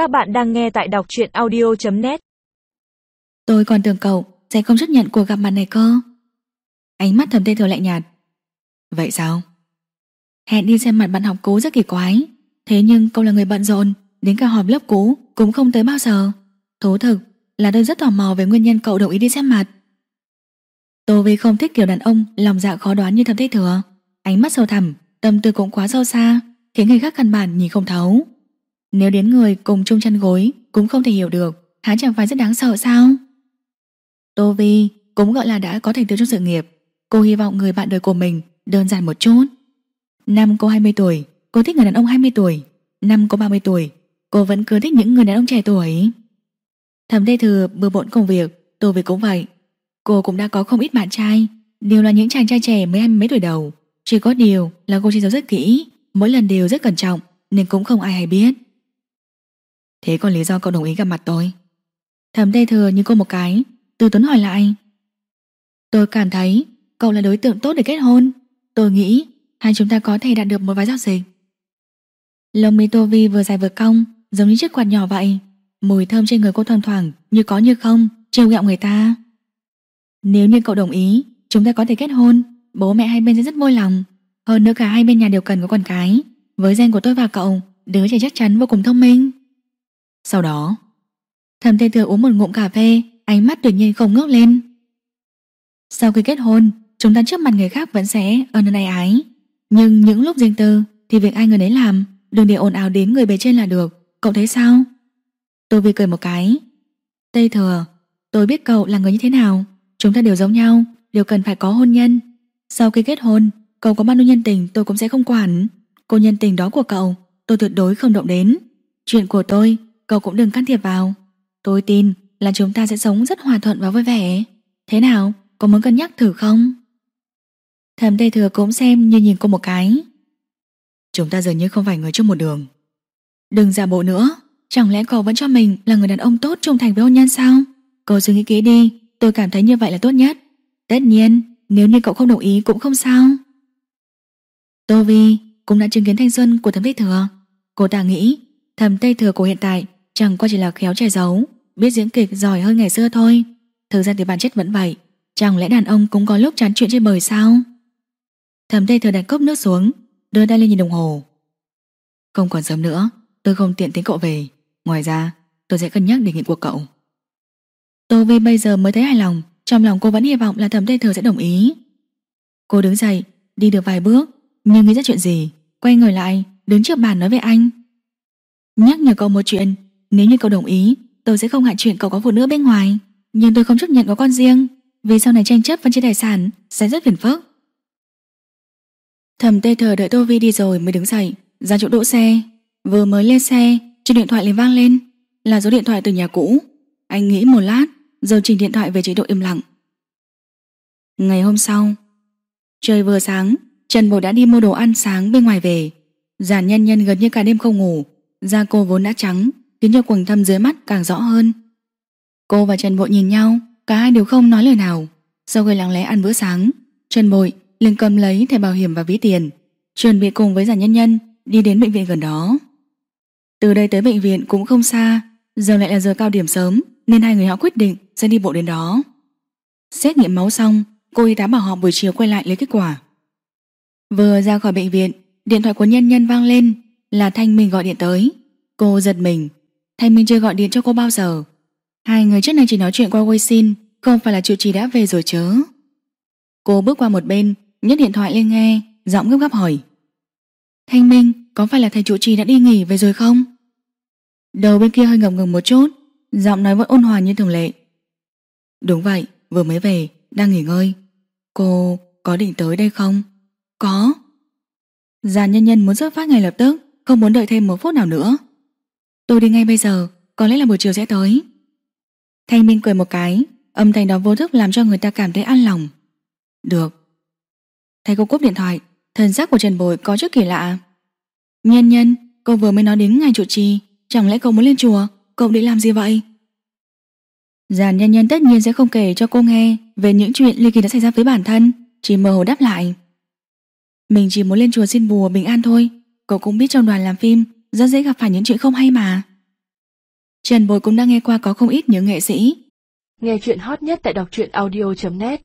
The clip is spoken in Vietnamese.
Các bạn đang nghe tại đọc truyện audio.net Tôi còn tưởng cậu sẽ không chấp nhận cuộc gặp mặt này cơ. Ánh mắt thầm tê thừa lạnh nhạt. Vậy sao? Hẹn đi xem mặt bạn học cũ rất kỳ quái. Thế nhưng cậu là người bận rộn, đến cả họp lớp cũ cũng không tới bao giờ. Thú thực là tôi rất tò mò về nguyên nhân cậu đồng ý đi xem mặt. Tô Vi không thích kiểu đàn ông lòng dạ khó đoán như thầm tê thừa. Ánh mắt sâu thẳm, tâm tư cũng quá sâu xa, khiến người khác căn bản nhìn không thấu. Nếu đến người cùng chung chăn gối cũng không thể hiểu được, hắn chẳng phải rất đáng sợ sao? Tô Vi cũng gọi là đã có thành tựu trong sự nghiệp. Cô hy vọng người bạn đời của mình đơn giản một chút. Năm cô 20 tuổi, cô thích người đàn ông 20 tuổi. Năm cô 30 tuổi, cô vẫn cứ thích những người đàn ông trẻ tuổi. Thẩm Tê Thừa bừa bộn công việc, Tô Vi cũng vậy. Cô cũng đã có không ít bạn trai, đều là những chàng trai trẻ mới hai mấy tuổi đầu. Chỉ có điều là cô che giấu rất kỹ, mỗi lần đều rất cẩn trọng, nên cũng không ai hay biết. Thế còn lý do cậu đồng ý gặp mặt tôi? Thầm Tê Thừa như cô một cái, từ Tuấn hỏi lại. Tôi cảm thấy cậu là đối tượng tốt để kết hôn. Tôi nghĩ hai chúng ta có thể đạt được một vài giao dịch. Lông mi Tô Vi vừa dài vừa cong, giống như chiếc quạt nhỏ vậy. Mùi thơm trên người cô thoang thoảng, như có như không, trêu ghẹo người ta. Nếu như cậu đồng ý, chúng ta có thể kết hôn, bố mẹ hai bên sẽ rất vui lòng. Hơn nữa cả hai bên nhà đều cần có con cái. Với gen của tôi và cậu, đứa trẻ chắc chắn vô cùng thông minh. Sau đó, thầm Thiên thừa uống một ngụm cà phê, ánh mắt tuyệt nhiên không ngước lên. Sau khi kết hôn, chúng ta trước mặt người khác vẫn sẽ ơn ân ái ái. Nhưng những lúc riêng tư thì việc ai người đấy làm, đừng để ồn ào đến người bề trên là được. Cậu thấy sao? Tôi vì cười một cái. Tây thừa, tôi biết cậu là người như thế nào. Chúng ta đều giống nhau, đều cần phải có hôn nhân. Sau khi kết hôn, cậu có bao nhiêu nhân tình tôi cũng sẽ không quản. Cô nhân tình đó của cậu, tôi tuyệt đối không động đến. Chuyện của tôi, cậu cũng đừng can thiệp vào. Tôi tin là chúng ta sẽ sống rất hòa thuận và vui vẻ. Thế nào, có muốn cân nhắc thử không? Thầm Tây Thừa cũng xem như nhìn cô một cái. Chúng ta dường như không phải người chung một đường. Đừng giả bộ nữa, chẳng lẽ cậu vẫn cho mình là người đàn ông tốt trung thành với hôn nhân sao? Cậu suy nghĩ kỹ đi, tôi cảm thấy như vậy là tốt nhất. Tất nhiên, nếu như cậu không đồng ý cũng không sao. Tô Vi cũng đã chứng kiến thanh xuân của thầm Tây Thừa. Cô ta nghĩ thầm Tây Thừa của hiện tại chẳng qua chỉ là khéo che giấu, biết diễn kịch giỏi hơn ngày xưa thôi. Thực ra thì bản chất vẫn vậy, chẳng lẽ đàn ông cũng có lúc chán chuyện trên bời sao? Thầm Tây Thừa đặt cốc nước xuống, đưa tay lên nhìn đồng hồ. Không còn sớm nữa, tôi không tiện tính cậu về. Ngoài ra, tôi sẽ cân nhắc đề nghị của cậu. Tô Vi bây giờ mới thấy hài lòng, trong lòng cô vẫn hy vọng là thầm Tây Thừa sẽ đồng ý. Cô đứng dậy, đi được vài bước, nhưng nghĩ ra chuyện gì, quay người lại, đứng trước bàn nói với anh. Nhắc nhở cậu một chuyện, nếu như cậu đồng ý, tôi sẽ không hại chuyện cậu có phụ nữ bên ngoài, nhưng tôi không chấp nhận có con riêng, vì sau này tranh chấp phân chia tài sản sẽ rất phiền phức. Thầm tê thờ đợi Tô Vi đi rồi mới đứng dậy, ra chỗ đỗ xe. Vừa mới lên xe, chiếc điện thoại liền vang lên, là số điện thoại từ nhà cũ. Anh nghĩ một lát, rồi chỉnh điện thoại về chế độ im lặng. Ngày hôm sau, trời vừa sáng, Trần Bồ đã đi mua đồ ăn sáng bên ngoài về. Giản nhân nhân gần như cả đêm không ngủ, da cô vốn đã trắng, khiến cho quầng thâm dưới mắt càng rõ hơn. Cô và Trần Bội nhìn nhau, cả hai đều không nói lời nào. Sau khi lặng lẽ ăn bữa sáng, Trần Bội liền cầm lấy thẻ bảo hiểm và ví tiền, chuẩn bị cùng với giả nhân nhân đi đến bệnh viện gần đó. Từ đây tới bệnh viện cũng không xa, giờ lại là giờ cao điểm sớm, nên hai người họ quyết định sẽ đi bộ đến đó. Xét nghiệm máu xong, cô y tá bảo họ buổi chiều quay lại lấy kết quả. Vừa ra khỏi bệnh viện, điện thoại của nhân nhân vang lên, là Thanh Minh gọi điện tới. Cô giật mình, Thanh Minh chưa gọi điện cho cô bao giờ. Hai người trước này chỉ nói chuyện qua WeChat, không phải là triệu trì đã về rồi chớ. Cô bước qua một bên, nhấc điện thoại lên nghe, giọng gấp gáp hỏi. Thanh Minh, có phải là thầy chủ trì đã đi nghỉ về rồi không? Đầu bên kia hơi ngập ngừng một chút, giọng nói vẫn ôn hòa như thường lệ. Đúng vậy, vừa mới về, đang nghỉ ngơi. Cô có định tới đây không? Có. Già nhân nhân muốn xuất phát ngay lập tức, không muốn đợi thêm một phút nào nữa. Tôi đi ngay bây giờ, có lẽ là buổi chiều sẽ tới. Thanh Minh cười một cái, âm thanh đó vô thức làm cho người ta cảm thấy an lòng. Được. Thấy cô cúp điện thoại, thần sắc của Trần Bồi có chút kỳ lạ. Nhân nhân, cô vừa mới nói đến ngày trụ trì, chẳng lẽ cậu muốn lên chùa, cậu định làm gì vậy? Giàn nhân nhân tất nhiên sẽ không kể cho cô nghe về những chuyện ly kỳ đã xảy ra với bản thân, chỉ mơ hồ đáp lại. Mình chỉ muốn lên chùa xin bùa bình an thôi, cậu cũng biết trong đoàn làm phim rất dễ gặp phải những chuyện không hay mà. Trần Bồi cũng đã nghe qua có không ít những nghệ sĩ Nghe chuyện hot nhất tại đọc truyện audio.net